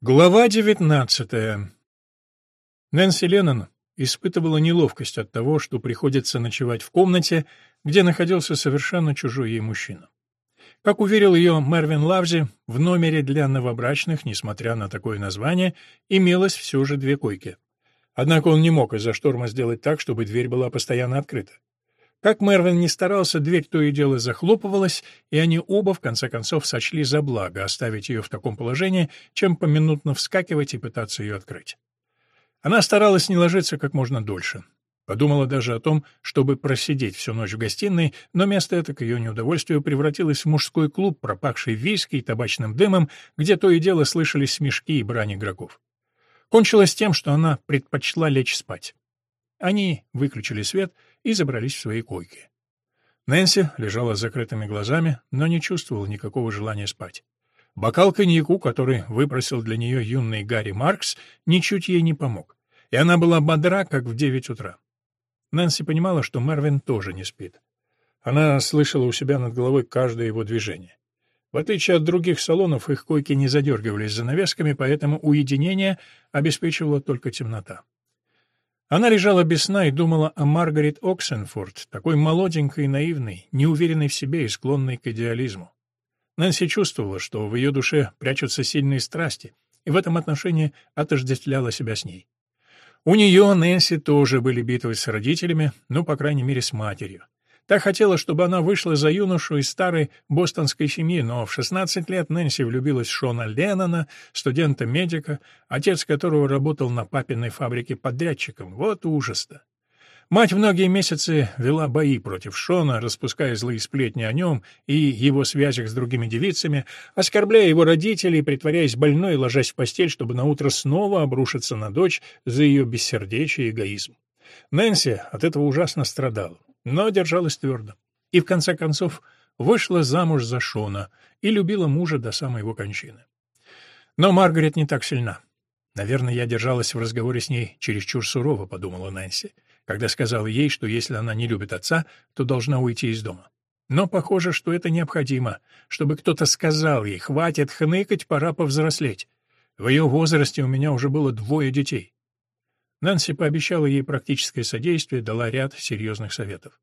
Глава 19. Нэнси Леннон испытывала неловкость от того, что приходится ночевать в комнате, где находился совершенно чужой ей мужчина. Как уверил ее Мервин Лавзи, в номере для новобрачных, несмотря на такое название, имелось все же две койки. Однако он не мог из-за шторма сделать так, чтобы дверь была постоянно открыта. Как Мервин не старался, дверь то и дело захлопывалась, и они оба, в конце концов, сочли за благо оставить ее в таком положении, чем поминутно вскакивать и пытаться ее открыть. Она старалась не ложиться как можно дольше. Подумала даже о том, чтобы просидеть всю ночь в гостиной, но место это, к ее неудовольствию, превратилось в мужской клуб, пропахший виски и табачным дымом, где то и дело слышались смешки и брань игроков. Кончилось тем, что она предпочла лечь спать. Они выключили свет и забрались в свои койки. Нэнси лежала с закрытыми глазами, но не чувствовала никакого желания спать. Бокал коньяку, который выпросил для нее юный Гарри Маркс, ничуть ей не помог, и она была бодра, как в девять утра. Нэнси понимала, что Мервин тоже не спит. Она слышала у себя над головой каждое его движение. В отличие от других салонов, их койки не задергивались занавесками, поэтому уединение обеспечивала только темнота. Она лежала без сна и думала о Маргарет Оксенфорд, такой молоденькой и наивной, неуверенной в себе и склонной к идеализму. Нэнси чувствовала, что в ее душе прячутся сильные страсти, и в этом отношении отождествляла себя с ней. У нее, Нэнси, тоже были битвы с родителями, ну, по крайней мере, с матерью. Та хотела, чтобы она вышла за юношу из старой бостонской семьи, но в 16 лет Нэнси влюбилась в Шона Леннона, студента-медика, отец которого работал на папиной фабрике подрядчиком. Вот ужас-то. Мать многие месяцы вела бои против Шона, распуская злые сплетни о нем и его связях с другими девицами, оскорбляя его родителей, притворяясь больной и ложась в постель, чтобы наутро снова обрушиться на дочь за ее бессердечие и эгоизм. Нэнси от этого ужасно страдала но держалась твердо. И в конце концов вышла замуж за Шона и любила мужа до самой его кончины. Но Маргарет не так сильна. Наверное, я держалась в разговоре с ней чересчур сурово, подумала Нэнси, когда сказала ей, что если она не любит отца, то должна уйти из дома. Но похоже, что это необходимо, чтобы кто-то сказал ей, хватит хныкать, пора повзрослеть. В ее возрасте у меня уже было двое детей. Нэнси пообещала ей практическое содействие, дала ряд серьезных советов.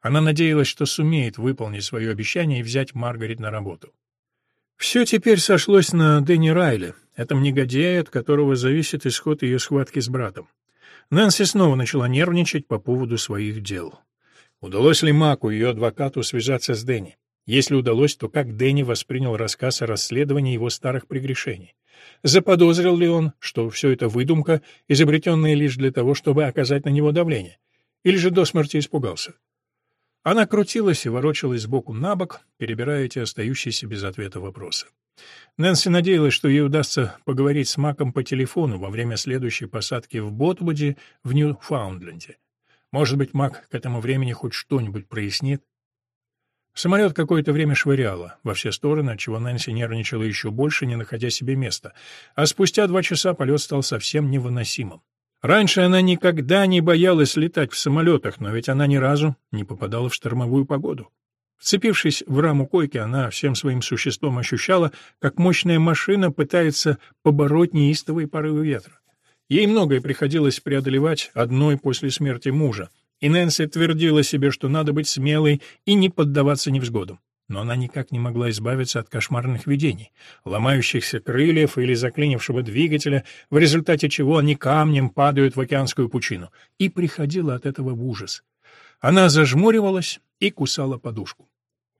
Она надеялась, что сумеет выполнить свое обещание и взять Маргарет на работу. Все теперь сошлось на Дэнни Райле, этом негодяе, от которого зависит исход ее схватки с братом. Нэнси снова начала нервничать по поводу своих дел. Удалось ли Маку, ее адвокату, связаться с Дэнни? Если удалось, то как Дэнни воспринял рассказ о расследовании его старых прегрешений? Заподозрил ли он, что все это выдумка, изобретенная лишь для того, чтобы оказать на него давление? Или же до смерти испугался? Она крутилась и ворочалась сбоку на бок, перебирая эти остающиеся без ответа вопросы. Нэнси надеялась, что ей удастся поговорить с Маком по телефону во время следующей посадки в Ботвуде в Ньюфаундленде. Может быть, Мак к этому времени хоть что-нибудь прояснит? Самолет какое-то время швыряло во все стороны, отчего Нэнси нервничала еще больше, не находя себе места. А спустя два часа полет стал совсем невыносимым. Раньше она никогда не боялась летать в самолетах, но ведь она ни разу не попадала в штормовую погоду. Вцепившись в раму койки, она всем своим существом ощущала, как мощная машина пытается побороть неистовые порывы ветра. Ей многое приходилось преодолевать одной после смерти мужа, и Нэнси твердила себе, что надо быть смелой и не поддаваться невзгодам. Но она никак не могла избавиться от кошмарных видений, ломающихся крыльев или заклинившего двигателя, в результате чего они камнем падают в океанскую пучину, и приходила от этого в ужас. Она зажмуривалась и кусала подушку.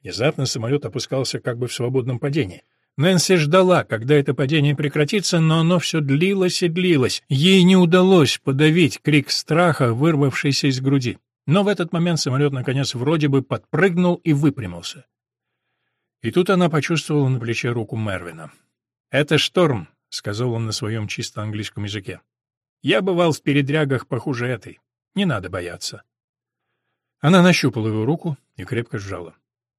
Внезапно самолет опускался как бы в свободном падении. Нэнси ждала, когда это падение прекратится, но оно все длилось и длилось. Ей не удалось подавить крик страха, вырвавшийся из груди. Но в этот момент самолет, наконец, вроде бы подпрыгнул и выпрямился. И тут она почувствовала на плече руку Мервина. «Это шторм», — сказал он на своем чисто английском языке. «Я бывал в передрягах похуже этой. Не надо бояться». Она нащупала его руку и крепко сжала.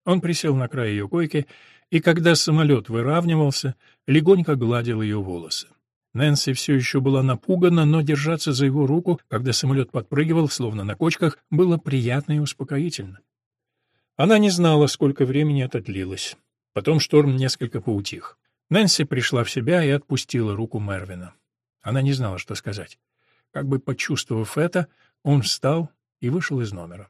Он присел на край ее койки и когда самолет выравнивался, легонько гладил ее волосы. Нэнси все еще была напугана, но держаться за его руку, когда самолет подпрыгивал, словно на кочках, было приятно и успокоительно. Она не знала, сколько времени это длилось. Потом шторм несколько поутих. Нэнси пришла в себя и отпустила руку Мервина. Она не знала, что сказать. Как бы почувствовав это, он встал и вышел из номера.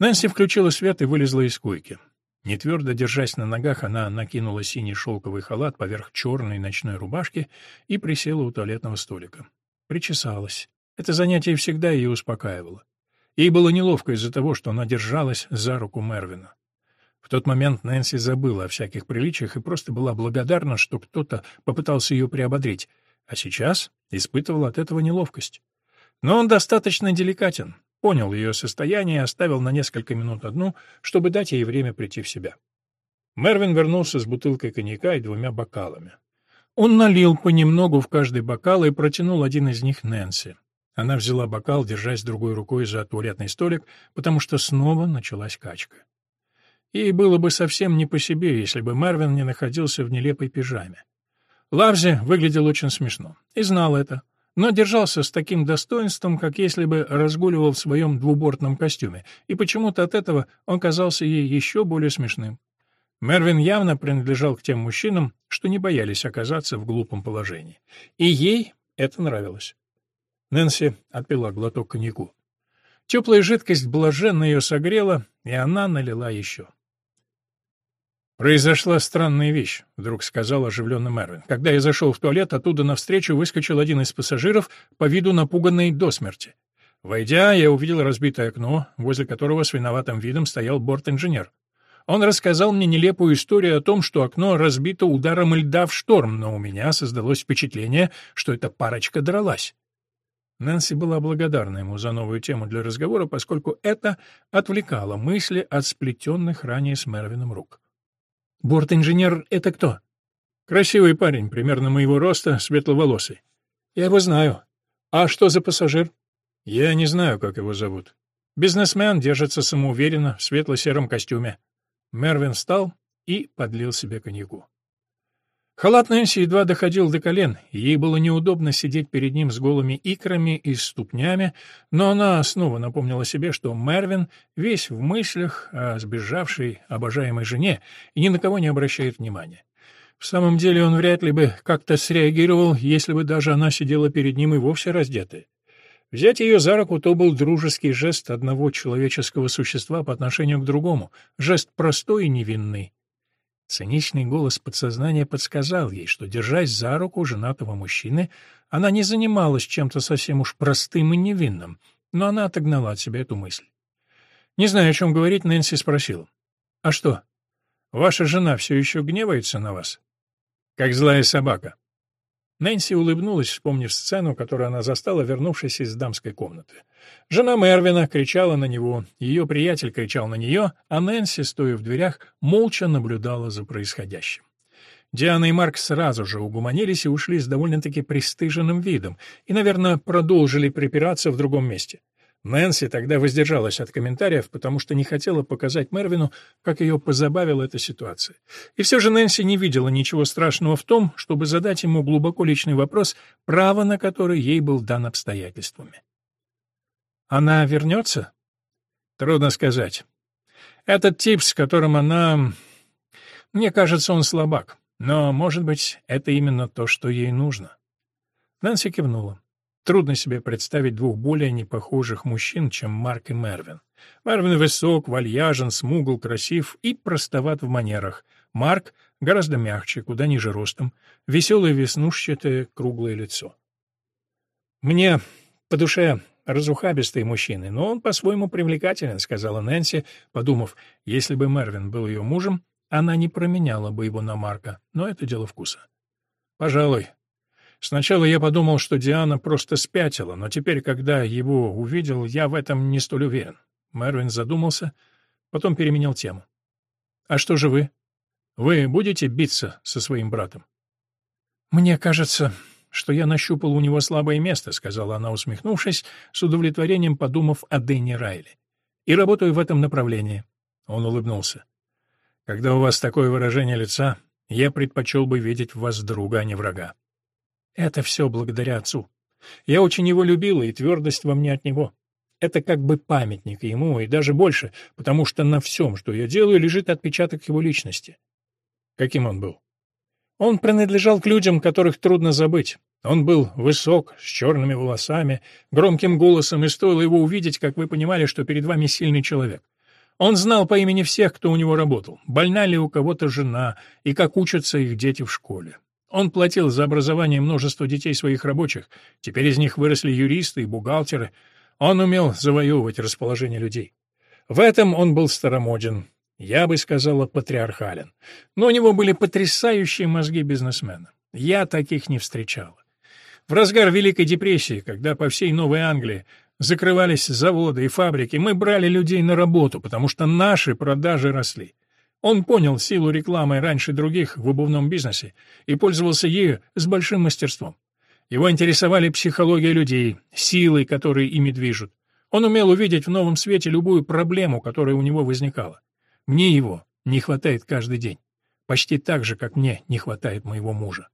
Нэнси включила свет и вылезла из койки. Не твердо держась на ногах, она накинула синий шелковый халат поверх черной ночной рубашки и присела у туалетного столика. Причесалась. Это занятие всегда ее успокаивало. Ей было неловко из-за того, что она держалась за руку Мервина. В тот момент Нэнси забыла о всяких приличиях и просто была благодарна, что кто-то попытался ее приободрить, а сейчас испытывала от этого неловкость. Но он достаточно деликатен, понял ее состояние и оставил на несколько минут одну, чтобы дать ей время прийти в себя. Мервин вернулся с бутылкой коньяка и двумя бокалами. Он налил понемногу в каждый бокал и протянул один из них Нэнси. Она взяла бокал, держась другой рукой за туалетный столик, потому что снова началась качка. Ей было бы совсем не по себе, если бы Марвин не находился в нелепой пижаме. Лавзи выглядел очень смешно и знал это, но держался с таким достоинством, как если бы разгуливал в своем двубортном костюме, и почему-то от этого он казался ей еще более смешным. Мервин явно принадлежал к тем мужчинам, что не боялись оказаться в глупом положении. И ей это нравилось. Нэнси отпила глоток коньяку. Теплая жидкость блаженно ее согрела, и она налила еще. «Произошла странная вещь», — вдруг сказал оживленный Мервин. «Когда я зашел в туалет, оттуда навстречу выскочил один из пассажиров, по виду напуганный до смерти. Войдя, я увидел разбитое окно, возле которого с виноватым видом стоял борт-инженер. Он рассказал мне нелепую историю о том, что окно разбито ударом льда в шторм, но у меня создалось впечатление, что эта парочка дралась. Нэнси была благодарна ему за новую тему для разговора, поскольку это отвлекало мысли от сплетенных ранее с Мервином рук. Борт-инженер — это кто? Красивый парень, примерно моего роста, светловолосый. Я его знаю. А что за пассажир? Я не знаю, как его зовут. Бизнесмен держится самоуверенно в светло-сером костюме. Мервин встал и подлил себе коньяку. Халат Нэнси едва доходил до колен, ей было неудобно сидеть перед ним с голыми икрами и ступнями, но она снова напомнила себе, что Мервин весь в мыслях о сбежавшей обожаемой жене и ни на кого не обращает внимания. В самом деле он вряд ли бы как-то среагировал, если бы даже она сидела перед ним и вовсе раздетая. Взять ее за руку — то был дружеский жест одного человеческого существа по отношению к другому, жест простой и невинный. Циничный голос подсознания подсказал ей, что, держась за руку женатого мужчины, она не занималась чем-то совсем уж простым и невинным, но она отогнала от себя эту мысль. Не зная, о чем говорить, Нэнси спросила. «А что, ваша жена все еще гневается на вас?» «Как злая собака», Нэнси улыбнулась, вспомнив сцену, которую она застала, вернувшись из дамской комнаты. Жена Мервина кричала на него, ее приятель кричал на нее, а Нэнси, стоя в дверях, молча наблюдала за происходящим. Диана и Марк сразу же угуманились и ушли с довольно-таки пристыженным видом, и, наверное, продолжили припираться в другом месте. Нэнси тогда воздержалась от комментариев, потому что не хотела показать Мервину, как ее позабавила эта ситуация. И все же Нэнси не видела ничего страшного в том, чтобы задать ему глубоко личный вопрос, право на который ей был дан обстоятельствами. «Она вернется?» «Трудно сказать. Этот тип, с которым она... Мне кажется, он слабак, но, может быть, это именно то, что ей нужно». Нэнси кивнула. Трудно себе представить двух более непохожих мужчин, чем Марк и Мервин. Мервин высок, вальяжен, смугл, красив и простоват в манерах. Марк гораздо мягче, куда ниже ростом, веселое веснушчатое круглое лицо. «Мне по душе разухабистые мужчины, но он по-своему привлекателен», — сказала Нэнси, подумав, если бы Мервин был ее мужем, она не променяла бы его на Марка, но это дело вкуса. «Пожалуй, Сначала я подумал, что Диана просто спятила, но теперь, когда его увидел, я в этом не столь уверен. Мервин задумался, потом переменил тему. «А что же вы? Вы будете биться со своим братом?» «Мне кажется, что я нащупал у него слабое место», — сказала она, усмехнувшись, с удовлетворением подумав о Дэнни Райли. «И работаю в этом направлении». Он улыбнулся. «Когда у вас такое выражение лица, я предпочел бы видеть в вас друга, а не врага». Это все благодаря отцу. Я очень его любила, и твердость во мне от него. Это как бы памятник ему, и даже больше, потому что на всем, что я делаю, лежит отпечаток его личности. Каким он был? Он принадлежал к людям, которых трудно забыть. Он был высок, с черными волосами, громким голосом, и стоило его увидеть, как вы понимали, что перед вами сильный человек. Он знал по имени всех, кто у него работал, больна ли у кого-то жена и как учатся их дети в школе. Он платил за образование множества детей своих рабочих, теперь из них выросли юристы и бухгалтеры. Он умел завоевывать расположение людей. В этом он был старомоден, я бы сказала, патриархален. Но у него были потрясающие мозги бизнесмена. Я таких не встречала. В разгар Великой депрессии, когда по всей Новой Англии закрывались заводы и фабрики, мы брали людей на работу, потому что наши продажи росли. Он понял силу рекламы раньше других в обувном бизнесе и пользовался ею с большим мастерством. Его интересовали психология людей, силы, которые ими движут. Он умел увидеть в новом свете любую проблему, которая у него возникала. Мне его не хватает каждый день. Почти так же, как мне не хватает моего мужа.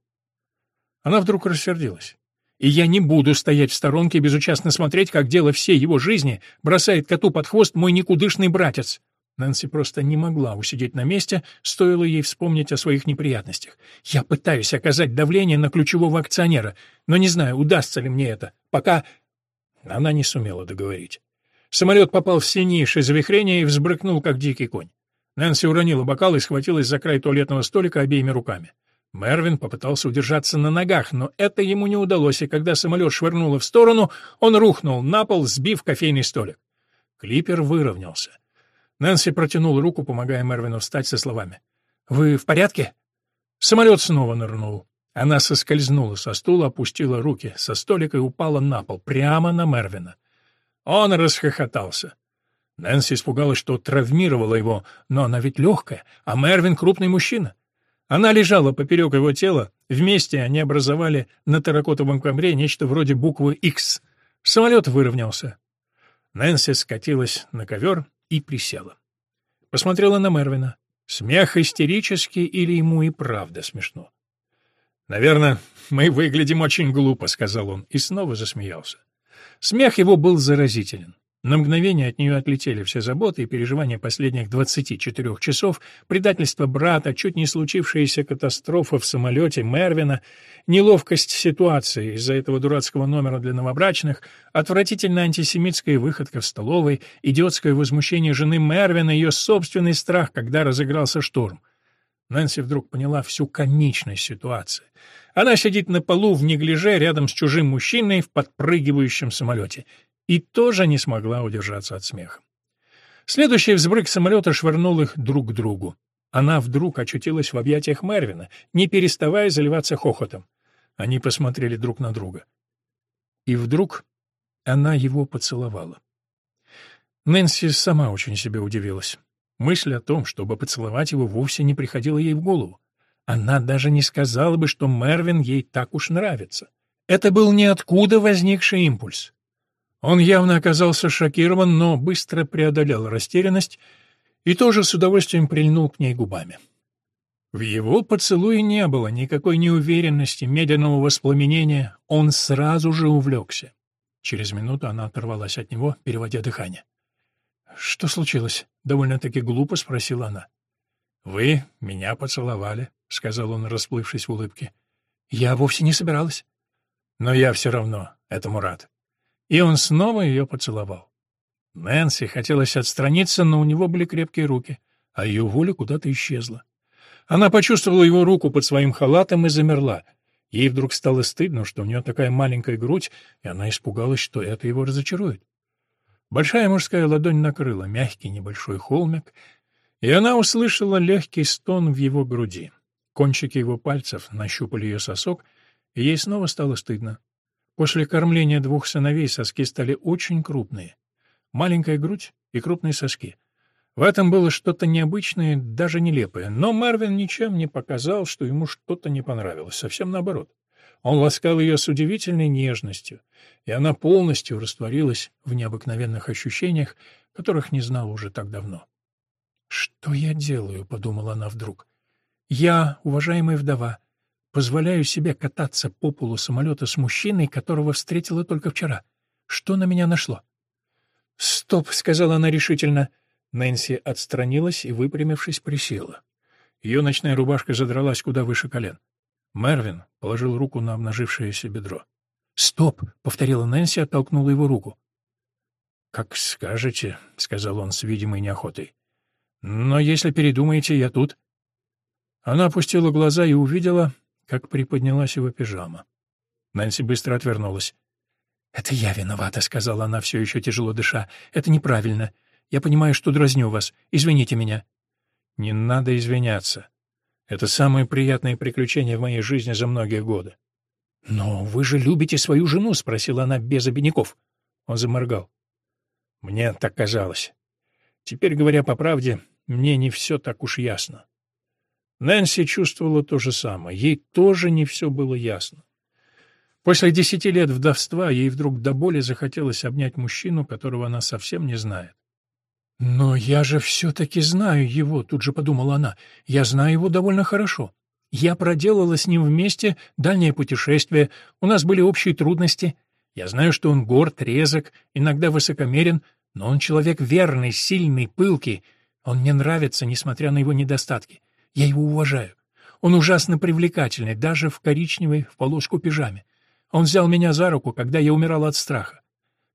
Она вдруг рассердилась. И я не буду стоять в сторонке и безучастно смотреть, как дело всей его жизни бросает коту под хвост мой никудышный братец. Нэнси просто не могла усидеть на месте, стоило ей вспомнить о своих неприятностях. Я пытаюсь оказать давление на ключевого акционера, но не знаю, удастся ли мне это. Пока... Она не сумела договорить. Самолет попал в сильнейшее завихрение и взбрыкнул, как дикий конь. Нэнси уронила бокал и схватилась за край туалетного столика обеими руками. Мервин попытался удержаться на ногах, но это ему не удалось, и когда самолет швырнуло в сторону, он рухнул на пол, сбив кофейный столик. Клипер выровнялся. Нэнси протянул руку, помогая Мервину встать со словами. «Вы в порядке?» Самолет снова нырнул. Она соскользнула со стула, опустила руки со столика и упала на пол, прямо на Мервина. Он расхохотался. Нэнси испугалась, что травмировала его, но она ведь легкая, а Мервин — крупный мужчина. Она лежала поперек его тела, вместе они образовали на терракотовом ковре нечто вроде буквы X. Самолет выровнялся. Нэнси скатилась на ковер и присела. Посмотрела на Мервина. Смех истерический или ему и правда смешно? «Наверное, мы выглядим очень глупо», — сказал он, и снова засмеялся. Смех его был заразителен. На мгновение от нее отлетели все заботы и переживания последних 24 часов, предательство брата, чуть не случившаяся катастрофа в самолете Мервина, неловкость ситуации из-за этого дурацкого номера для новобрачных, отвратительная антисемитская выходка в столовой, идиотское возмущение жены Мервина, ее собственный страх, когда разыгрался шторм. Нэнси вдруг поняла всю комичность ситуации. Она сидит на полу в неглиже рядом с чужим мужчиной в подпрыгивающем самолете и тоже не смогла удержаться от смеха. Следующий взбрык самолета швырнул их друг к другу. Она вдруг очутилась в объятиях Мервина, не переставая заливаться хохотом. Они посмотрели друг на друга. И вдруг она его поцеловала. Нэнси сама очень себе удивилась. Мысль о том, чтобы поцеловать его, вовсе не приходила ей в голову. Она даже не сказала бы, что Мервин ей так уж нравится. Это был ниоткуда возникший импульс. Он явно оказался шокирован, но быстро преодолел растерянность и тоже с удовольствием прильнул к ней губами. В его поцелуе не было никакой неуверенности, медленного воспламенения, он сразу же увлекся. Через минуту она оторвалась от него, переводя дыхание. «Что случилось?» — довольно-таки глупо спросила она. «Вы меня поцеловали», — сказал он, расплывшись в улыбке. «Я вовсе не собиралась». «Но я все равно этому рад. И он снова ее поцеловал. Нэнси хотелось отстраниться, но у него были крепкие руки, а ее воля куда-то исчезла. Она почувствовала его руку под своим халатом и замерла. Ей вдруг стало стыдно, что у нее такая маленькая грудь, и она испугалась, что это его разочарует. Большая мужская ладонь накрыла мягкий небольшой холмик, и она услышала легкий стон в его груди. Кончики его пальцев нащупали ее сосок, и ей снова стало стыдно. После кормления двух сыновей соски стали очень крупные. Маленькая грудь и крупные соски. В этом было что-то необычное, даже нелепое, но Марвин ничем не показал, что ему что-то не понравилось, совсем наоборот. Он ласкал ее с удивительной нежностью, и она полностью растворилась в необыкновенных ощущениях, которых не знала уже так давно. «Что я делаю?» — подумала она вдруг. «Я, уважаемая вдова, позволяю себе кататься по полу самолета с мужчиной, которого встретила только вчера. Что на меня нашло? «Стоп», — сказала она решительно. Нэнси отстранилась и, выпрямившись, присела. Ее ночная рубашка задралась куда выше колен. Мервин положил руку на обнажившееся бедро. «Стоп!» — повторила Нэнси, оттолкнула его руку. «Как скажете», — сказал он с видимой неохотой. «Но если передумаете, я тут». Она опустила глаза и увидела, как приподнялась его пижама. Нэнси быстро отвернулась. «Это я виновата», — сказала она, все еще тяжело дыша. «Это неправильно. Я понимаю, что дразню вас. Извините меня». «Не надо извиняться. Это самое приятное приключение в моей жизни за многие годы». «Но вы же любите свою жену?» — спросила она без обиняков. Он заморгал. «Мне так казалось. Теперь, говоря по правде, мне не все так уж ясно». Нэнси чувствовала то же самое. Ей тоже не все было ясно. После десяти лет вдовства ей вдруг до боли захотелось обнять мужчину, которого она совсем не знает. «Но я же все-таки знаю его», — тут же подумала она. «Я знаю его довольно хорошо. Я проделала с ним вместе дальнее путешествие, у нас были общие трудности. Я знаю, что он горд, резок, иногда высокомерен, но он человек верный, сильный, пылкий. Он мне нравится, несмотря на его недостатки. Я его уважаю. Он ужасно привлекательный, даже в коричневой в полоску пижаме. Он взял меня за руку, когда я умирал от страха.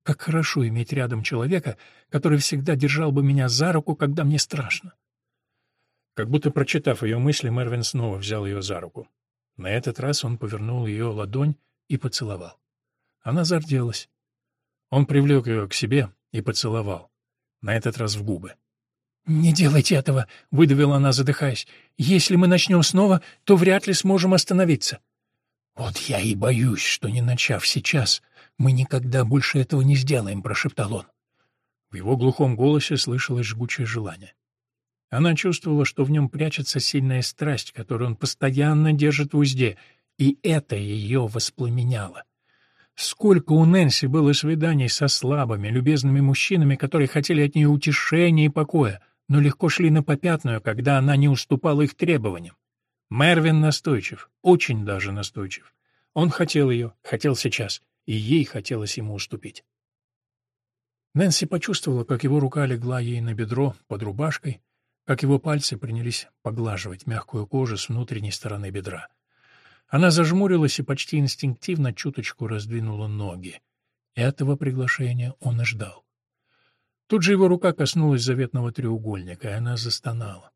Как хорошо иметь рядом человека, который всегда держал бы меня за руку, когда мне страшно. Как будто прочитав ее мысли, Мервин снова взял ее за руку. На этот раз он повернул ее ладонь и поцеловал. Она зарделась. Он привлек ее к себе и поцеловал. На этот раз в губы. «Не делайте этого!» — выдавила она, задыхаясь. «Если мы начнем снова, то вряд ли сможем остановиться». «Вот я и боюсь, что, не начав сейчас, мы никогда больше этого не сделаем», — прошептал он. В его глухом голосе слышалось жгучее желание. Она чувствовала, что в нем прячется сильная страсть, которую он постоянно держит в узде, и это ее воспламеняло. Сколько у Нэнси было свиданий со слабыми, любезными мужчинами, которые хотели от нее утешения и покоя, но легко шли на попятную, когда она не уступала их требованиям. Мервин настойчив, очень даже настойчив. Он хотел ее, хотел сейчас, и ей хотелось ему уступить. Нэнси почувствовала, как его рука легла ей на бедро под рубашкой, как его пальцы принялись поглаживать мягкую кожу с внутренней стороны бедра. Она зажмурилась и почти инстинктивно чуточку раздвинула ноги. Этого приглашения он и ждал. Тут же его рука коснулась заветного треугольника, и она застонала.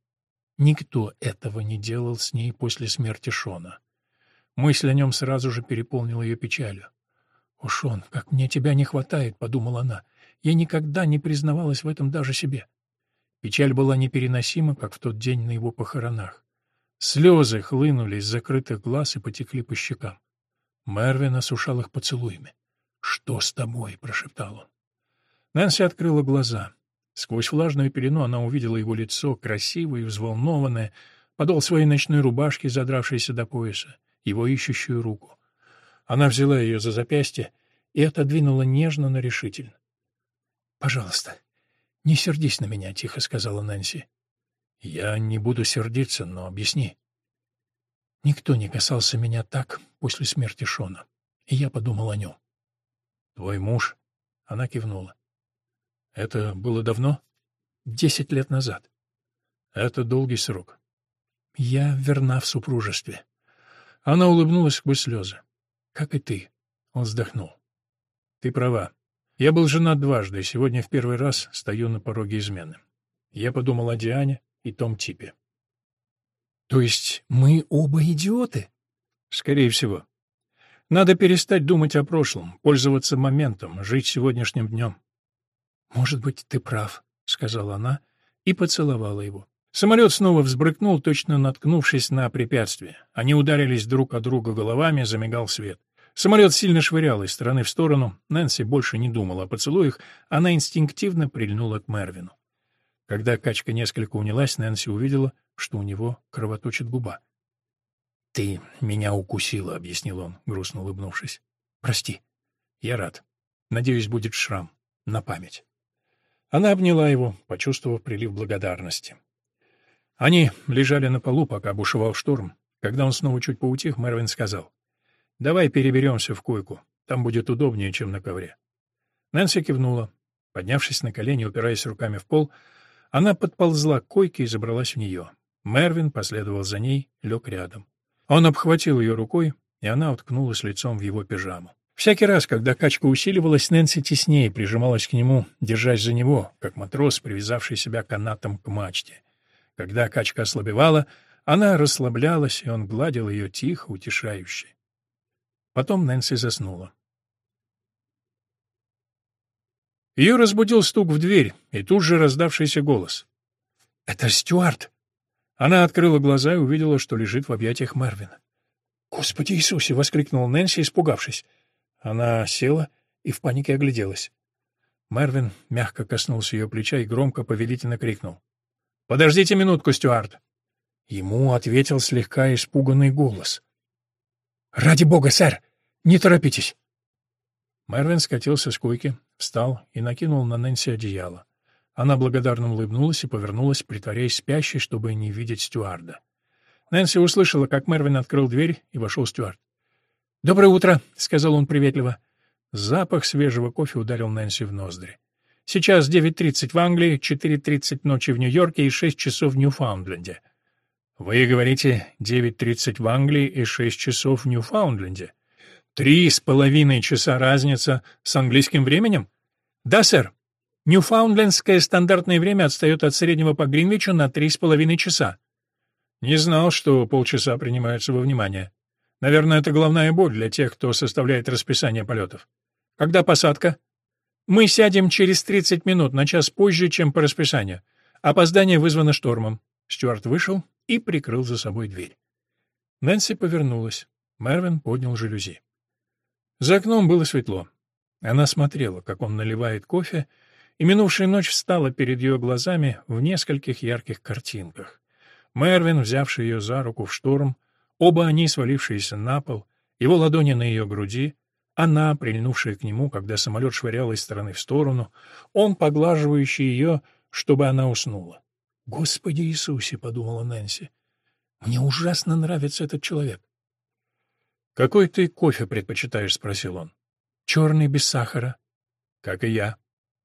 Никто этого не делал с ней после смерти Шона. Мысль о нем сразу же переполнила ее печалью. «О, Шон, как мне тебя не хватает», — подумала она. «Я никогда не признавалась в этом даже себе». Печаль была непереносима, как в тот день на его похоронах. Слезы хлынули из закрытых глаз и потекли по щекам. Мервин осушал их поцелуями. «Что с тобой?» — прошептал он. Нэнси открыла глаза. Сквозь влажную пелену она увидела его лицо, красивое и взволнованное, подол своей ночной рубашки, задравшейся до пояса, его ищущую руку. Она взяла ее за запястье и отодвинула нежно, но решительно. «Пожалуйста, не сердись на меня», — тихо сказала Нэнси. «Я не буду сердиться, но объясни». Никто не касался меня так после смерти Шона, и я подумал о нем. «Твой муж?» — она кивнула. Это было давно? Десять лет назад. Это долгий срок. Я верна в супружестве. Она улыбнулась сквозь слезы. Как и ты. Он вздохнул. Ты права. Я был женат дважды, и сегодня в первый раз стою на пороге измены. Я подумал о Диане и том типе. То есть мы оба идиоты? Скорее всего. Надо перестать думать о прошлом, пользоваться моментом, жить сегодняшним днем. «Может быть, ты прав», — сказала она и поцеловала его. Самолет снова взбрыкнул, точно наткнувшись на препятствие. Они ударились друг о друга головами, замигал свет. Самолет сильно швырял из стороны в сторону. Нэнси больше не думала о поцелуях, она инстинктивно прильнула к Мервину. Когда качка несколько унялась, Нэнси увидела, что у него кровоточит губа. «Ты меня укусила», — объяснил он, грустно улыбнувшись. «Прости. Я рад. Надеюсь, будет шрам. На память». Она обняла его, почувствовав прилив благодарности. Они лежали на полу, пока бушевал шторм. Когда он снова чуть поутих, Мервин сказал, «Давай переберемся в койку. Там будет удобнее, чем на ковре». Нэнси кивнула. Поднявшись на колени, упираясь руками в пол, она подползла к койке и забралась в нее. Мервин последовал за ней, лег рядом. Он обхватил ее рукой, и она уткнулась лицом в его пижаму. Всякий раз, когда качка усиливалась, Нэнси теснее прижималась к нему, держась за него, как матрос, привязавший себя канатом к мачте. Когда качка ослабевала, она расслаблялась, и он гладил ее тихо, утешающе. Потом Нэнси заснула. Ее разбудил стук в дверь и тут же раздавшийся голос. «Это Стюарт!» Она открыла глаза и увидела, что лежит в объятиях Мервина. «Господи Иисусе!» — воскликнула Нэнси, испугавшись. Она села и в панике огляделась. Мервин мягко коснулся ее плеча и громко повелительно крикнул. «Подождите минутку, Стюарт!» Ему ответил слегка испуганный голос. «Ради бога, сэр! Не торопитесь!» Мервин скатился с койки, встал и накинул на Нэнси одеяло. Она благодарно улыбнулась и повернулась, притворяясь спящей, чтобы не видеть стюарда. Нэнси услышала, как Мервин открыл дверь, и вошел стюард. «Доброе утро», — сказал он приветливо. Запах свежего кофе ударил Нэнси в ноздри. «Сейчас 9.30 в Англии, 4.30 ночи в Нью-Йорке и 6 часов в Ньюфаундленде». «Вы говорите 9.30 в Англии и 6 часов в Ньюфаундленде?» «Три с половиной часа разница с английским временем?» «Да, сэр. Ньюфаундлендское стандартное время отстает от среднего по Гринвичу на три с половиной часа». «Не знал, что полчаса принимаются во внимание. Наверное, это головная боль для тех, кто составляет расписание полетов. Когда посадка?» «Мы сядем через 30 минут, на час позже, чем по расписанию. Опоздание вызвано штормом». Стюарт вышел и прикрыл за собой дверь. Нэнси повернулась. Мервин поднял жалюзи. За окном было светло. Она смотрела, как он наливает кофе, и минувшая ночь встала перед ее глазами в нескольких ярких картинках. Мервин, взявший ее за руку в шторм, оба они свалившиеся на пол, его ладони на ее груди, она, прильнувшая к нему, когда самолет швырял из стороны в сторону, он, поглаживающий ее, чтобы она уснула. «Господи Иисусе!» — подумала Нэнси. «Мне ужасно нравится этот человек. «Какой ты кофе предпочитаешь?» — спросил он. «Черный, без сахара». «Как и я».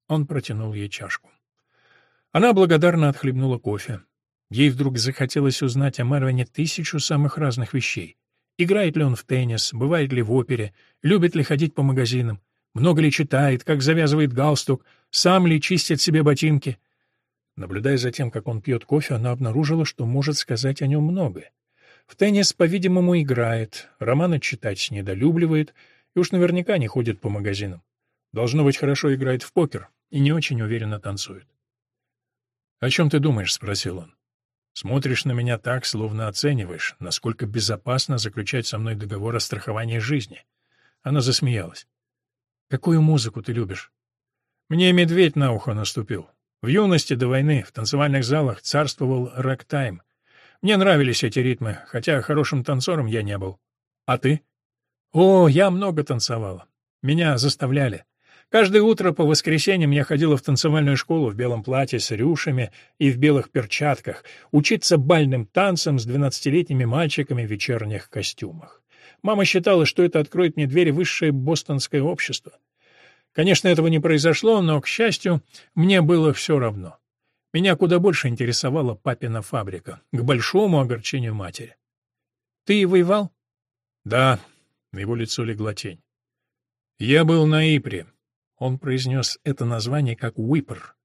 Он протянул ей чашку. Она благодарно отхлебнула кофе. Ей вдруг захотелось узнать о Мервине тысячу самых разных вещей. Играет ли он в теннис, бывает ли в опере, любит ли ходить по магазинам, много ли читает, как завязывает галстук, сам ли чистит себе ботинки. Наблюдая за тем, как он пьет кофе, она обнаружила, что может сказать о нем многое. В теннис, по-видимому, играет, романы читать недолюбливает и уж наверняка не ходит по магазинам. Должно быть, хорошо играет в покер и не очень уверенно танцует. «О чем ты думаешь?» — спросил он. «Смотришь на меня так, словно оцениваешь, насколько безопасно заключать со мной договор о страховании жизни». Она засмеялась. «Какую музыку ты любишь?» «Мне медведь на ухо наступил. В юности до войны в танцевальных залах царствовал рэк-тайм, мне нравились эти ритмы, хотя хорошим танцором я не был. А ты? О, я много танцевала. Меня заставляли. Каждое утро по воскресеньям я ходила в танцевальную школу в белом платье с рюшами и в белых перчатках, учиться бальным танцам с двенадцатилетними мальчиками в вечерних костюмах. Мама считала, что это откроет мне двери высшее бостонское общество. Конечно, этого не произошло, но, к счастью, мне было все равно. Меня куда больше интересовала папина фабрика, к большому огорчению матери. «Ты воевал?» «Да», — на его лицо легла тень. «Я был на Ипре». Он произнес это название как «Уипр».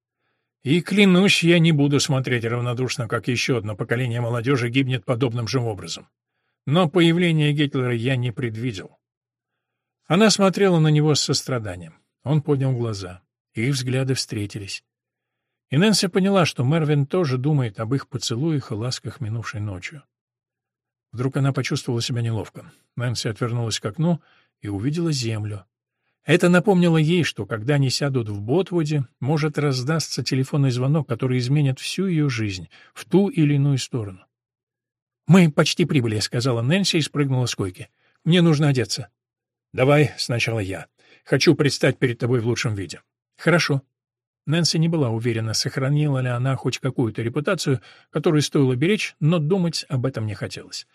И, клянусь, я не буду смотреть равнодушно, как еще одно поколение молодежи гибнет подобным же образом. Но появление Гитлера я не предвидел. Она смотрела на него с состраданием. Он поднял глаза. Их взгляды встретились. И Нэнси поняла, что Мервин тоже думает об их поцелуях и ласках минувшей ночью. Вдруг она почувствовала себя неловко. Нэнси отвернулась к окну и увидела землю. Это напомнило ей, что когда они сядут в Ботвуде, может раздастся телефонный звонок, который изменит всю ее жизнь в ту или иную сторону. «Мы почти прибыли», — сказала Нэнси и спрыгнула с койки. «Мне нужно одеться». «Давай сначала я. Хочу предстать перед тобой в лучшем виде». «Хорошо», Нэнси не была уверена, сохранила ли она хоть какую-то репутацию, которую стоило беречь, но думать об этом не хотелось.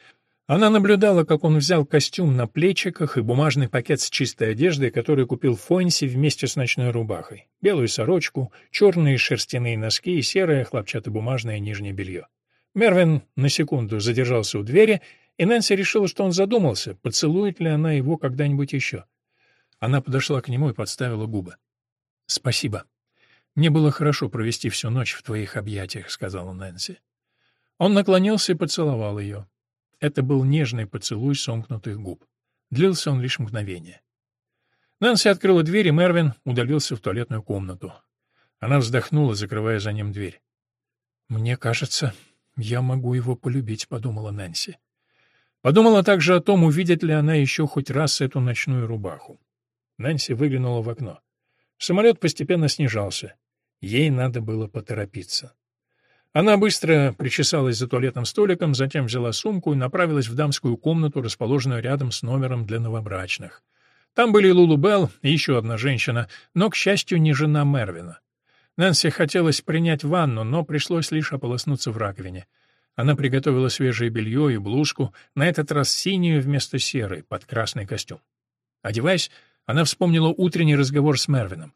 Она наблюдала, как он взял костюм на плечиках и бумажный пакет с чистой одеждой, который купил в Фойнсе вместе с ночной рубахой, белую сорочку, черные шерстяные носки и серое хлопчатобумажное нижнее белье. Мервин на секунду задержался у двери и Нэнси решила, что он задумался, поцелует ли она его когда-нибудь еще. Она подошла к нему и подставила губы. «Спасибо. Мне было хорошо провести всю ночь в твоих объятиях», — сказала Нэнси. Он наклонился и поцеловал ее. Это был нежный поцелуй сомкнутых губ. Длился он лишь мгновение. Нэнси открыла дверь, и Мервин удалился в туалетную комнату. Она вздохнула, закрывая за ним дверь. «Мне кажется, я могу его полюбить», — подумала Нэнси. Подумала также о том, увидит ли она еще хоть раз эту ночную рубаху. Нэнси выглянула в окно. Самолет постепенно снижался. Ей надо было поторопиться. Она быстро причесалась за туалетным столиком, затем взяла сумку и направилась в дамскую комнату, расположенную рядом с номером для новобрачных. Там были Лулу Белл и еще одна женщина, но, к счастью, не жена Мервина. Нэнси хотелось принять ванну, но пришлось лишь ополоснуться в раковине. Она приготовила свежее белье и блузку, на этот раз синюю вместо серой, под красный костюм. Одеваясь, она вспомнила утренний разговор с Мервином.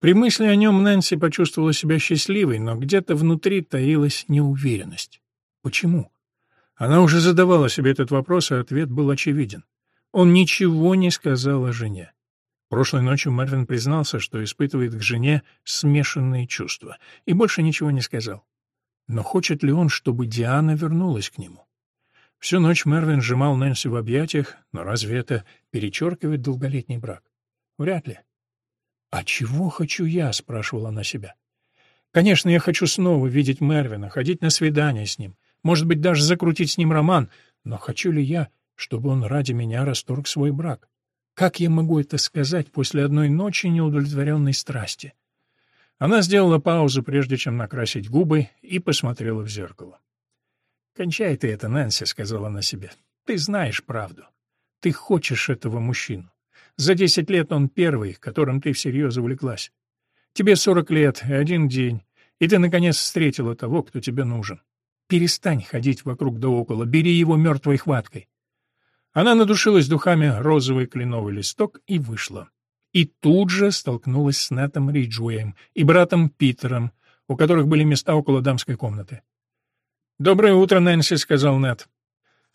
При мысли о нем Нэнси почувствовала себя счастливой, но где-то внутри таилась неуверенность. Почему? Она уже задавала себе этот вопрос, и ответ был очевиден. Он ничего не сказал о жене. Прошлой ночью Мервин признался, что испытывает к жене смешанные чувства, и больше ничего не сказал. Но хочет ли он, чтобы Диана вернулась к нему? Всю ночь Мервин сжимал Нэнси в объятиях, но разве это перечеркивает долголетний брак? Вряд ли. «А чего хочу я?» — спрашивала она себя. «Конечно, я хочу снова видеть Мервина, ходить на свидание с ним, может быть, даже закрутить с ним роман, но хочу ли я, чтобы он ради меня расторг свой брак? Как я могу это сказать после одной ночи неудовлетворенной страсти?» Она сделала паузу, прежде чем накрасить губы, и посмотрела в зеркало. «Кончай ты это, Нэнси», — сказала она себе. «Ты знаешь правду. Ты хочешь этого мужчину. За десять лет он первый, которым ты всерьез увлеклась. Тебе сорок лет и один день, и ты, наконец, встретила того, кто тебе нужен. Перестань ходить вокруг да около, бери его мертвой хваткой». Она надушилась духами розовый кленовый листок и вышла. И тут же столкнулась с Нэтом Риджуэем и братом Питером, у которых были места около дамской комнаты. «Доброе утро, Нэнси», — сказал Нэт.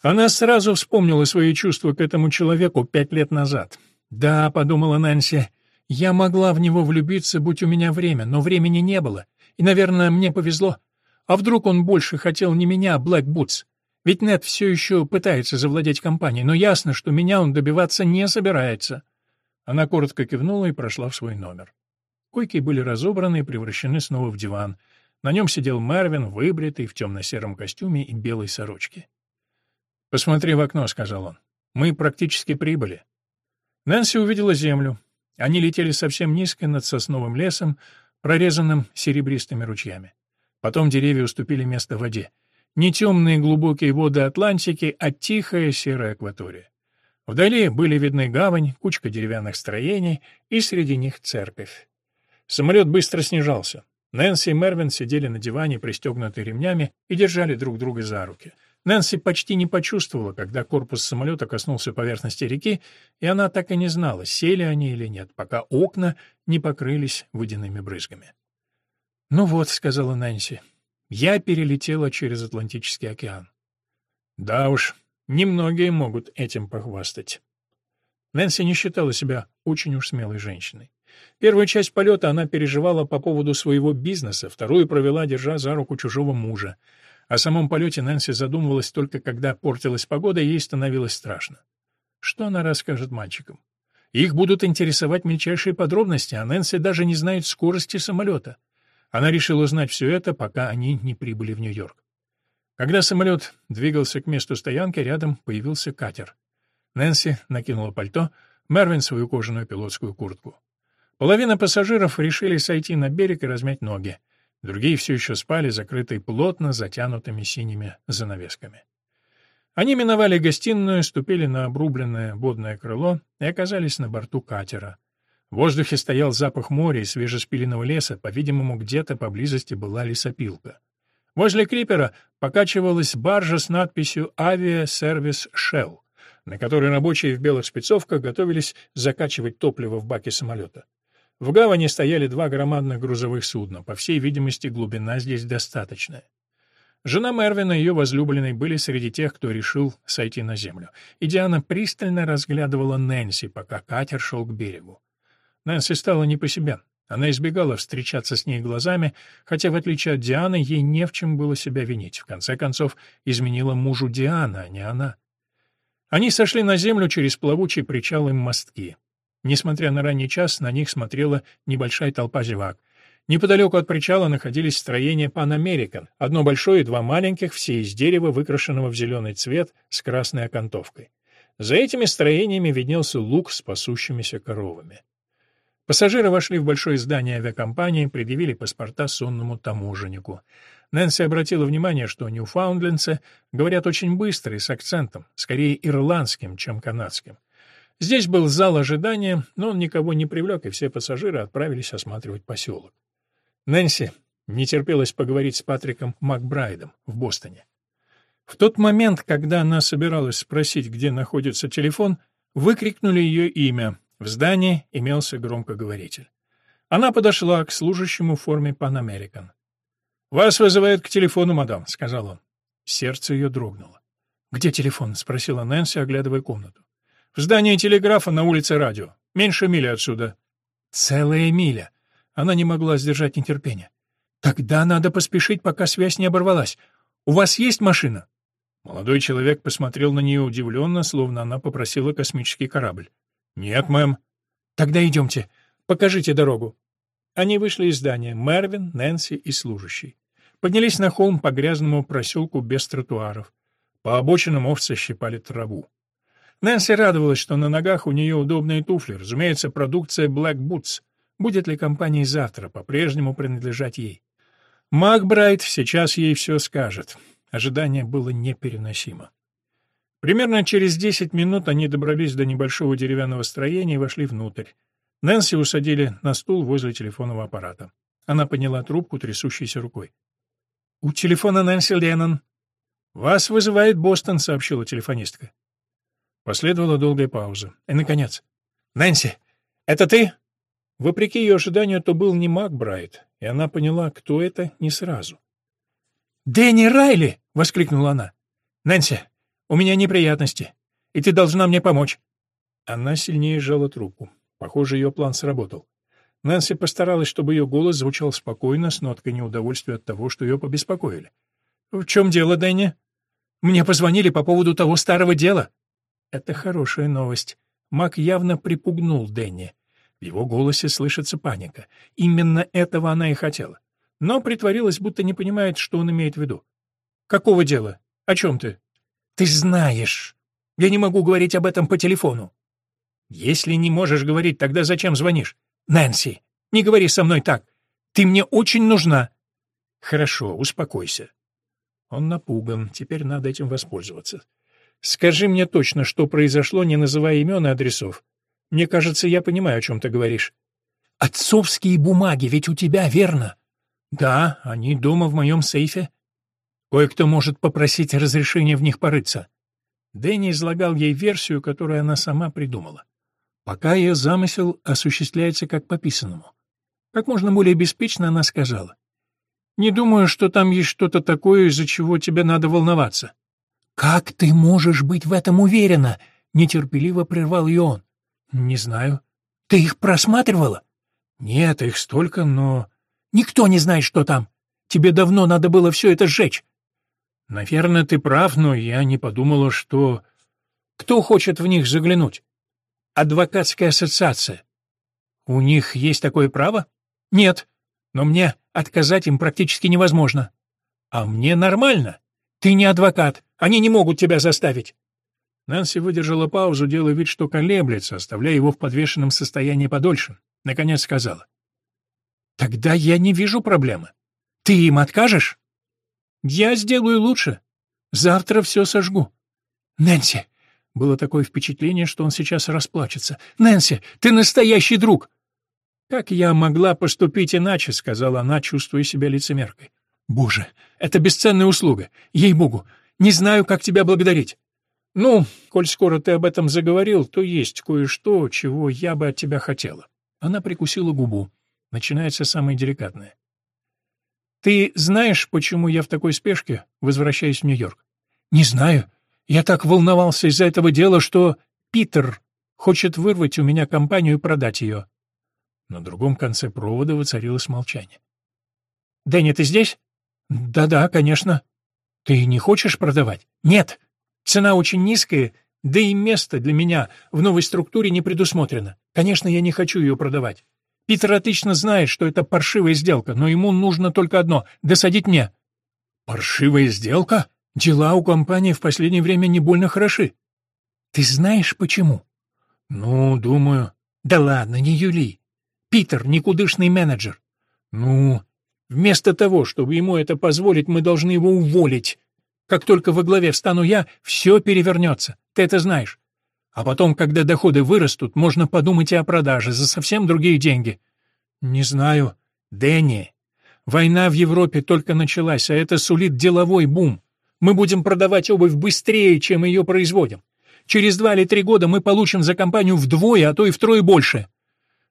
Она сразу вспомнила свои чувства к этому человеку пять лет назад. «Да», — подумала Нэнси, — «я могла в него влюбиться, будь у меня время, но времени не было, и, наверное, мне повезло. А вдруг он больше хотел не меня, а Блэк Бутс? Ведь Нэт все еще пытается завладеть компанией, но ясно, что меня он добиваться не собирается». Она коротко кивнула и прошла в свой номер. Койки были разобраны и превращены снова в диван — на нем сидел Марвин, выбритый, в темно-сером костюме и белой сорочке. «Посмотри в окно», — сказал он. «Мы практически прибыли». Нэнси увидела землю. Они летели совсем низко над сосновым лесом, прорезанным серебристыми ручьями. Потом деревья уступили место воде. Не темные глубокие воды Атлантики, а тихая серая акватория. Вдали были видны гавань, кучка деревянных строений и среди них церковь. Самолет быстро снижался. Нэнси и Мервин сидели на диване, пристегнутые ремнями, и держали друг друга за руки. Нэнси почти не почувствовала, когда корпус самолета коснулся поверхности реки, и она так и не знала, сели они или нет, пока окна не покрылись водяными брызгами. «Ну вот», — сказала Нэнси, — «я перелетела через Атлантический океан». «Да уж, немногие могут этим похвастать». Нэнси не считала себя очень уж смелой женщиной. Первую часть полета она переживала по поводу своего бизнеса, вторую провела, держа за руку чужого мужа. О самом полете Нэнси задумывалась только когда портилась погода, и ей становилось страшно. Что она расскажет мальчикам? Их будут интересовать мельчайшие подробности, а Нэнси даже не знает скорости самолета. Она решила узнать все это, пока они не прибыли в Нью-Йорк. Когда самолет двигался к месту стоянки, рядом появился катер. Нэнси накинула пальто, Мервин — свою кожаную пилотскую куртку. Половина пассажиров решили сойти на берег и размять ноги. Другие все еще спали, закрытые плотно затянутыми синими занавесками. Они миновали гостиную, ступили на обрубленное водное крыло и оказались на борту катера. В воздухе стоял запах моря и свежеспиленного леса, по-видимому, где-то поблизости была лесопилка. Возле крипера покачивалась баржа с надписью «Авиасервис Shell», на которой рабочие в белых спецовках готовились закачивать топливо в баке самолета. В гавани стояли два громадных грузовых судна, по всей видимости, глубина здесь достаточная. Жена Мервина и ее возлюбленный были среди тех, кто решил сойти на землю. И Диана пристально разглядывала Нэнси, пока катер шел к берегу. Нэнси стала не по себе. Она избегала встречаться с ней глазами, хотя, в отличие от Дианы, ей не в чем было себя винить. В конце концов, изменила мужу Диана, а не она. Они сошли на землю через плавучий причал и мостки. Несмотря на ранний час, на них смотрела небольшая толпа зевак. Неподалеку от причала находились строения Pan American, одно большое и два маленьких, все из дерева, выкрашенного в зеленый цвет с красной окантовкой. За этими строениями виднелся луг с пасущимися коровами. Пассажиры вошли в большое здание авиакомпании, предъявили паспорта сонному таможеннику. Нэнси обратила внимание, что ньюфаундлендцы говорят очень быстро и с акцентом, скорее ирландским, чем канадским. Здесь был зал ожидания, но он никого не привлек, и все пассажиры отправились осматривать поселок. Нэнси не терпелось поговорить с Патриком Макбрайдом в Бостоне. В тот момент, когда она собиралась спросить, где находится телефон, выкрикнули ее имя. В здании имелся громкоговоритель. Она подошла к служащему в форме Pan American. «Вас вызывают к телефону, мадам», — сказал он. Сердце ее дрогнуло. «Где телефон?» — спросила Нэнси, оглядывая комнату. «В здании телеграфа на улице Радио. Меньше мили отсюда». «Целая миля». Она не могла сдержать нетерпения. «Тогда надо поспешить, пока связь не оборвалась. У вас есть машина?» Молодой человек посмотрел на нее удивленно, словно она попросила космический корабль. «Нет, мэм». «Тогда идемте. Покажите дорогу». Они вышли из здания, Мервин, Нэнси и служащий. Поднялись на холм по грязному проселку без тротуаров. По обочинам овцы щипали траву. Нэнси радовалась, что на ногах у нее удобные туфли, разумеется, продукция Black Boots. Будет ли компания завтра по-прежнему принадлежать ей? Макбрайт сейчас ей все скажет. Ожидание было непереносимо. Примерно через десять минут они добрались до небольшого деревянного строения и вошли внутрь. Нэнси усадили на стул возле телефонного аппарата. Она подняла трубку трясущейся рукой. «У телефона Нэнси Леннон». «Вас вызывает Бостон», — сообщила телефонистка. Последовала долгая пауза. И, наконец, «Нэнси, это ты?» Вопреки ее ожиданию, то был не Макбрайт, и она поняла, кто это, не сразу. «Дэнни Райли!» — воскликнула она. «Нэнси, у меня неприятности, и ты должна мне помочь». Она сильнее сжала трубку. Похоже, ее план сработал. Нэнси постаралась, чтобы ее голос звучал спокойно, с ноткой неудовольствия от того, что ее побеспокоили. «В чем дело, Дэнни?» «Мне позвонили по поводу того старого дела». Это хорошая новость. Мак явно припугнул Дэнни. В его голосе слышится паника. Именно этого она и хотела. Но притворилась, будто не понимает, что он имеет в виду. «Какого дела? О чем ты?» «Ты знаешь. Я не могу говорить об этом по телефону». Если не можешь говорить, тогда зачем звонишь? Нэнси, не говори со мной так. Ты мне очень нужна. Хорошо, успокойся. Он напуган, теперь надо этим воспользоваться. Скажи мне точно, что произошло, не называя имен и адресов. Мне кажется, я понимаю, о чем ты говоришь. Отцовские бумаги ведь у тебя, верно? Да, они дома в моем сейфе. Кое-кто может попросить разрешения в них порыться. Дэнни излагал ей версию, которую она сама придумала. Пока ее замысел осуществляется как по писанному. Как можно более беспечно она сказала. «Не думаю, что там есть что-то такое, из-за чего тебе надо волноваться». «Как ты можешь быть в этом уверена?» — нетерпеливо прервал ее он. «Не знаю». «Ты их просматривала?» «Нет, их столько, но...» «Никто не знает, что там. Тебе давно надо было все это сжечь». «Наверное, ты прав, но я не подумала, что...» «Кто хочет в них заглянуть?» адвокатская ассоциация. У них есть такое право? Нет. Но мне отказать им практически невозможно. А мне нормально. Ты не адвокат. Они не могут тебя заставить. Нэнси выдержала паузу, делая вид, что колеблется, оставляя его в подвешенном состоянии подольше. Наконец сказала. «Тогда я не вижу проблемы. Ты им откажешь?» «Я сделаю лучше. Завтра все сожгу». «Нэнси, было такое впечатление, что он сейчас расплачется. «Нэнси, ты настоящий друг!» «Как я могла поступить иначе?» — сказала она, чувствуя себя лицемеркой. «Боже, это бесценная услуга! Ей-богу! Не знаю, как тебя благодарить!» «Ну, коль скоро ты об этом заговорил, то есть кое-что, чего я бы от тебя хотела». Она прикусила губу. Начинается самое деликатное. Ты знаешь, почему я в такой спешке возвращаюсь в Нью-Йорк? Не знаю. Я так волновался из-за этого дела, что Питер хочет вырвать у меня компанию и продать ее. На другом конце провода воцарилось молчание. «Дэнни, ты здесь?» «Да-да, конечно». «Ты не хочешь продавать?» «Нет. Цена очень низкая, да и место для меня в новой структуре не предусмотрено. Конечно, я не хочу ее продавать. Питер отлично знает, что это паршивая сделка, но ему нужно только одно — досадить мне». «Паршивая сделка? Дела у компании в последнее время не больно хороши». «Ты знаешь, почему?» «Ну, думаю». «Да ладно, не Юли. Питер — никудышный менеджер». «Ну, вместо того, чтобы ему это позволить, мы должны его уволить. Как только во главе встану я, все перевернется. Ты это знаешь. А потом, когда доходы вырастут, можно подумать и о продаже за совсем другие деньги. Не знаю. Дэнни, война в Европе только началась, а это сулит деловой бум. Мы будем продавать обувь быстрее, чем ее производим. Через два или три года мы получим за компанию вдвое, а то и втрое больше.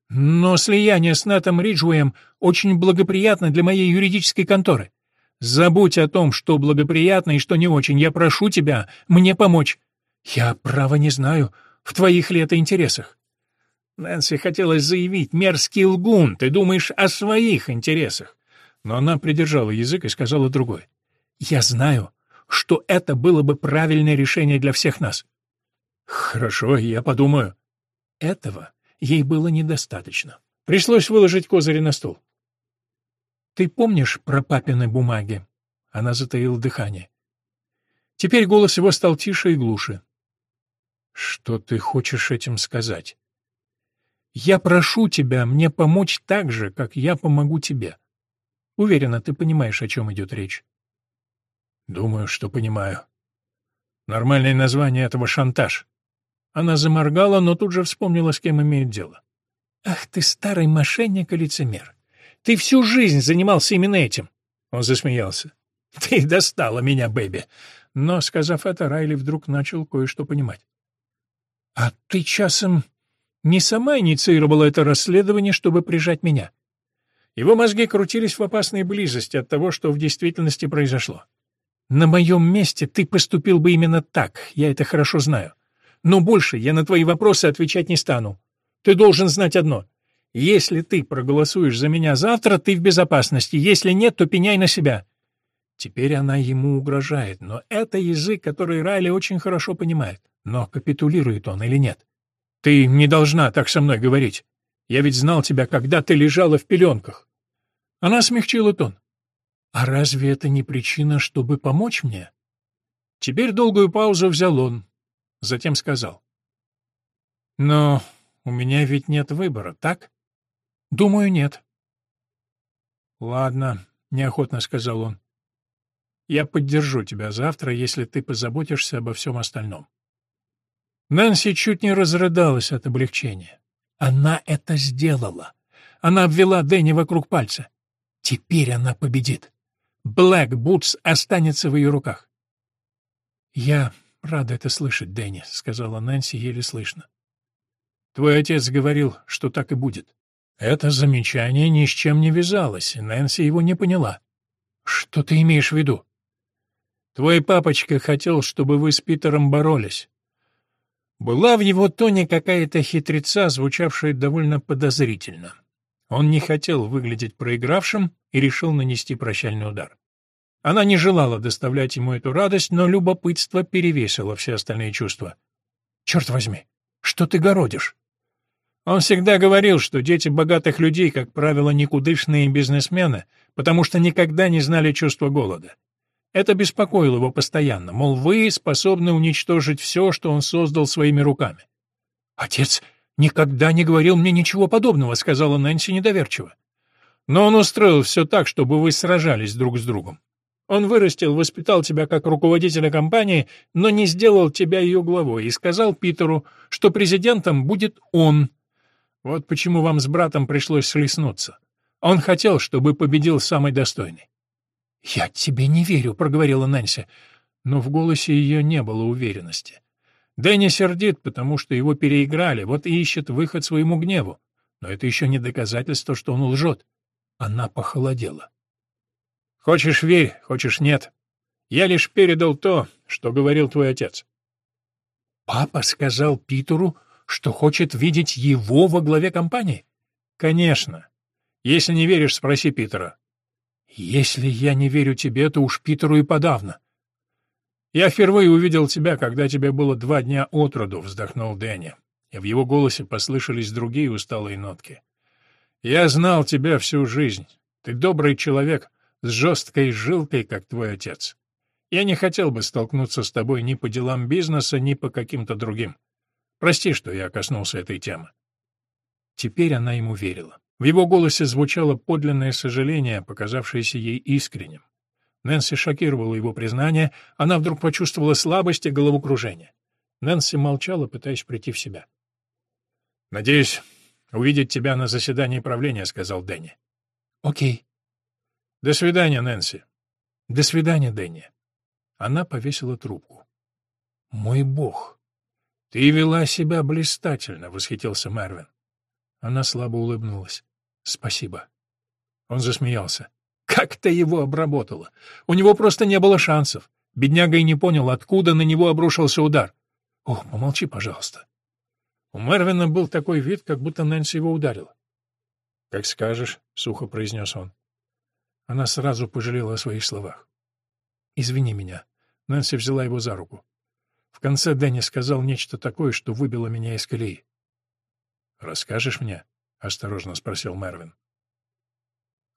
Но слияние с Нэтом Риджуэем очень благоприятно для моей юридической конторы. Забудь о том, что благоприятно и что не очень. Я прошу тебя мне помочь. «Я, право, не знаю. В твоих ли это интересах?» Нэнси хотелось заявить «мерзкий лгун, ты думаешь о своих интересах». Но она придержала язык и сказала другое. «Я знаю, что это было бы правильное решение для всех нас». «Хорошо, я подумаю». Этого ей было недостаточно. Пришлось выложить козыри на стол. «Ты помнишь про папины бумаги?» Она затаила дыхание. Теперь голос его стал тише и глуше. Что ты хочешь этим сказать? Я прошу тебя мне помочь так же, как я помогу тебе. Уверена, ты понимаешь, о чем идет речь. Думаю, что понимаю. Нормальное название этого — шантаж. Она заморгала, но тут же вспомнила, с кем имеет дело. «Ах ты, старый мошенник и лицемер! Ты всю жизнь занимался именно этим!» Он засмеялся. «Ты достала меня, Бэби!» Но, сказав это, Райли вдруг начал кое-что понимать. «А ты часом не сама инициировала это расследование, чтобы прижать меня?» Его мозги крутились в опасной близости от того, что в действительности произошло. «На моем месте ты поступил бы именно так, я это хорошо знаю. Но больше я на твои вопросы отвечать не стану. Ты должен знать одно. Если ты проголосуешь за меня завтра, ты в безопасности. Если нет, то пеняй на себя». Теперь она ему угрожает, но это язык, который Райли очень хорошо понимает. Но капитулирует он или нет? Ты не должна так со мной говорить. Я ведь знал тебя, когда ты лежала в пеленках. Она смягчила тон. А разве это не причина, чтобы помочь мне? Теперь долгую паузу взял он, затем сказал. Но у меня ведь нет выбора, так? Думаю, нет. Ладно, неохотно сказал он. Я поддержу тебя завтра, если ты позаботишься обо всем остальном. Нэнси чуть не разрыдалась от облегчения. Она это сделала. Она обвела Дэнни вокруг пальца. Теперь она победит. Блэк Бутс останется в ее руках. «Я рада это слышать, Дэнни», — сказала Нэнси еле слышно. «Твой отец говорил, что так и будет». Это замечание ни с чем не вязалось, и Нэнси его не поняла. «Что ты имеешь в виду?» «Твой папочка хотел, чтобы вы с Питером боролись. Была в его тоне какая-то хитреца, звучавшая довольно подозрительно. Он не хотел выглядеть проигравшим и решил нанести прощальный удар. Она не желала доставлять ему эту радость, но любопытство перевесило все остальные чувства. «Черт возьми, что ты городишь?» Он всегда говорил, что дети богатых людей, как правило, никудышные бизнесмены, потому что никогда не знали чувства голода. Это беспокоило его постоянно, мол, вы способны уничтожить все, что он создал своими руками. «Отец никогда не говорил мне ничего подобного», — сказала Нэнси недоверчиво. «Но он устроил все так, чтобы вы сражались друг с другом. Он вырастил, воспитал тебя как руководителя компании, но не сделал тебя ее главой и сказал Питеру, что президентом будет он. Вот почему вам с братом пришлось слеснуться. Он хотел, чтобы победил самый достойный. «Я тебе не верю», — проговорила Нэнси, но в голосе ее не было уверенности. Дэнни сердит, потому что его переиграли, вот и ищет выход своему гневу. Но это еще не доказательство, что он лжет. Она похолодела. Хочешь — верь, хочешь — нет. Я лишь передал то, что говорил твой отец. Папа сказал Питеру, что хочет видеть его во главе компании? Конечно. Если не веришь, спроси Питера. Если я не верю тебе, то уж Питеру и подавно. Я впервые увидел тебя, когда тебе было два дня от роду, вздохнул Дэнни, и в его голосе послышались другие усталые нотки. Я знал тебя всю жизнь. Ты добрый человек с жесткой жилкой, как твой отец. Я не хотел бы столкнуться с тобой ни по делам бизнеса, ни по каким-то другим. Прости, что я коснулся этой темы. Теперь она ему верила. В его голосе звучало подлинное сожаление, показавшееся ей искренним. Нэнси шокировало его признание, она вдруг почувствовала слабость и головокружение. Нэнси молчала, пытаясь прийти в себя. «Надеюсь увидеть тебя на заседании правления», — сказал Дэнни. «Окей». «До свидания, Нэнси». «До свидания, Дэнни». Она повесила трубку. «Мой бог!» «Ты вела себя блистательно», — восхитился Мервин. Она слабо улыбнулась. «Спасибо». Он засмеялся. Как то его обработала? У него просто не было шансов. Бедняга и не понял, откуда на него обрушился удар. Ох, помолчи, пожалуйста. У Мервина был такой вид, как будто Нэнси его ударила. «Как скажешь», — сухо произнес он. Она сразу пожалела о своих словах. «Извини меня». Нэнси взяла его за руку. В конце Дэнни сказал нечто такое, что выбило меня из колеи. «Расскажешь мне?» — осторожно спросил Мервин.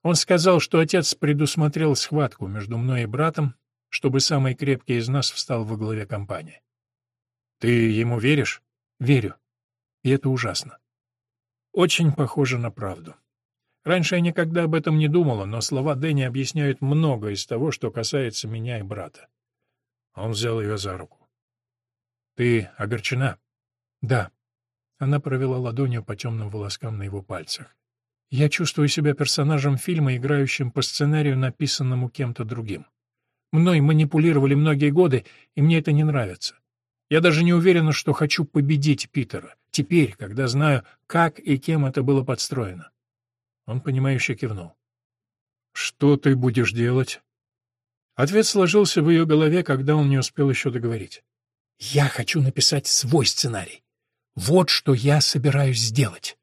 Он сказал, что отец предусмотрел схватку между мной и братом, чтобы самый крепкий из нас встал во главе компании. «Ты ему веришь?» «Верю. И это ужасно». Очень похоже на правду. Раньше я никогда об этом не думала, но слова Дэнни объясняют много из того, что касается меня и брата. Он взял ее за руку. «Ты огорчена?» «Да». Она провела ладонью по темным волоскам на его пальцах. «Я чувствую себя персонажем фильма, играющим по сценарию, написанному кем-то другим. Мной манипулировали многие годы, и мне это не нравится. Я даже не уверена, что хочу победить Питера, теперь, когда знаю, как и кем это было подстроено». Он, понимающе кивнул. «Что ты будешь делать?» Ответ сложился в ее голове, когда он не успел еще договорить. Я хочу написать свой сценарий. Вот что я собираюсь сделать.